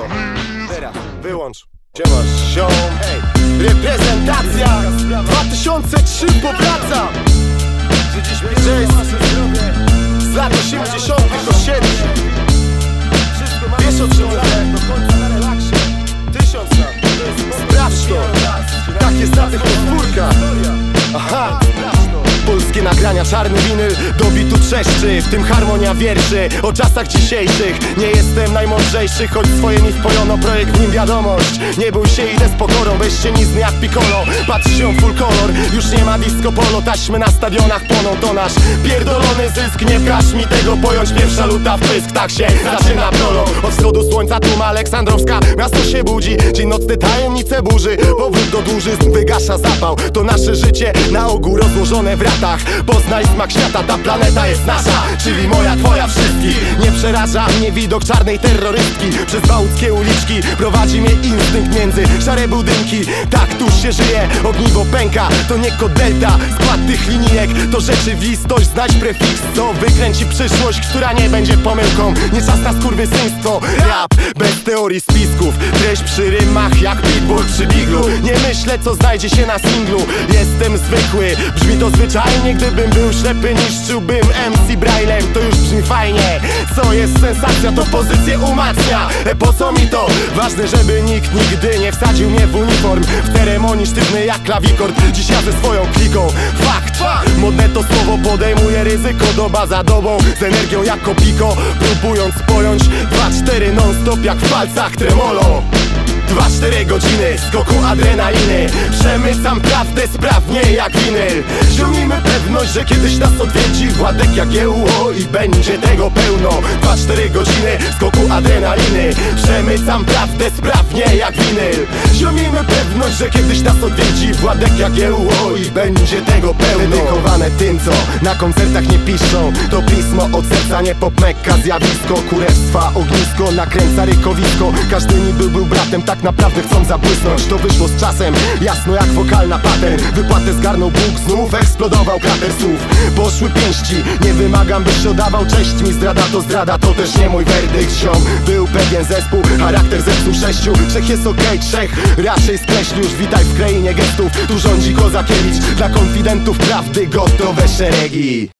to Teraz, wyłącz. Gdzie masz ziom? Ej, reprezentacja! 2003 powraca! Z lat 80 osiedli Wiesz o czym mówię? Tysiąc lat. Sprawdź to. Tak jest na tych podwórkach. Aha nagrania, czarny winyl do bitu trzeszczy W tym harmonia wierszy. O czasach dzisiejszych Nie jestem najmądrzejszy, choć swoje mi wpojono Projekt w nim wiadomość, nie bój się, idę z pokorą Weź się nizny jak piccolo, patrz się full color Już nie ma disco polo, taśmy na stadionach płoną To nasz pierdolony zysk, nie każ mi tego pojąć Pierwsza luta w pysk, tak się zaczyna prolog Od wschodu słońca tłuma Aleksandrowska Miasto się budzi, dzień nocny tajemnice burzy Powrót do dłużyzn wygasza zapał. To nasze życie, na ogół rozłożone w ratach Poznaj smak świata, ta planeta jest nasza. Czyli moja, przeraża mnie widok czarnej terrorystki. Przez bałuckie uliczki prowadzi mnie instynkt między szare budynki. Tak tu się żyje, ogniwo pęka To nie delta, skład tych linijek To rzeczywistość, znać prefiks Co wykręci przyszłość, która nie będzie pomyłką. Nie czas na skurwysyństwo. Rap bez teorii spisków. Treść przy rymach jak pitbull przy biglu. Nie myślę co znajdzie się na singlu. Jestem zwykły, brzmi to zwyczajnie Gdybym był ślepy, niszczyłbym MC Braillem To już brzmi fajnie. Co jest sensacja, to pozycję umacnia. E, Po co mi to? Ważne, żeby nikt nigdy nie wsadził mnie w uniform. W ceremonii sztywny jak klawikord. Dziś ja ze swoją kliką Fakt! Modne to słowo podejmuje ryzyko. Doba za dobą z energią jak kopiko Próbując pojąć 2-4 non stop jak w palcach tremolo Dwa, cztery godziny skoku adrenaliny. Przemycam prawdę sprawnie jak winyl Ziomimy pewność, że kiedyś nas odwiedzi Władek jak GUO i będzie tego pełno. Dwa, cztery godziny skoku adrenaliny. Przemycam prawdę sprawnie jak winyl Ziomimy pewność, że kiedyś nas odwiedzi Władek jak GUO i będzie tego pełno. Dedykowane tym, na koncertach nie piszą. To pismo od serca, nie pop mekka Zjawisko kurewstwa, ognisko Nakręca rykowisko. Każdy niby był bratem, tak naprawdę chcą zabłysnąć. To wyszło z czasem, jasno jak wokalna pattern Wypłatę zgarnął Bóg, znów eksplodował krater słów. Poszły pięści, nie wymagam byś oddawał Cześć mi zdrada to zdrada, to też nie mój werdykt Ziom, był pewien zespół, charakter zepsuł sześciu Trzech jest okej, okay, trzech raczej skreśli już Witaj w krainie gestów, tu rządzi Kozakiewicz Dla konfidentów prawdy gotowe szeregi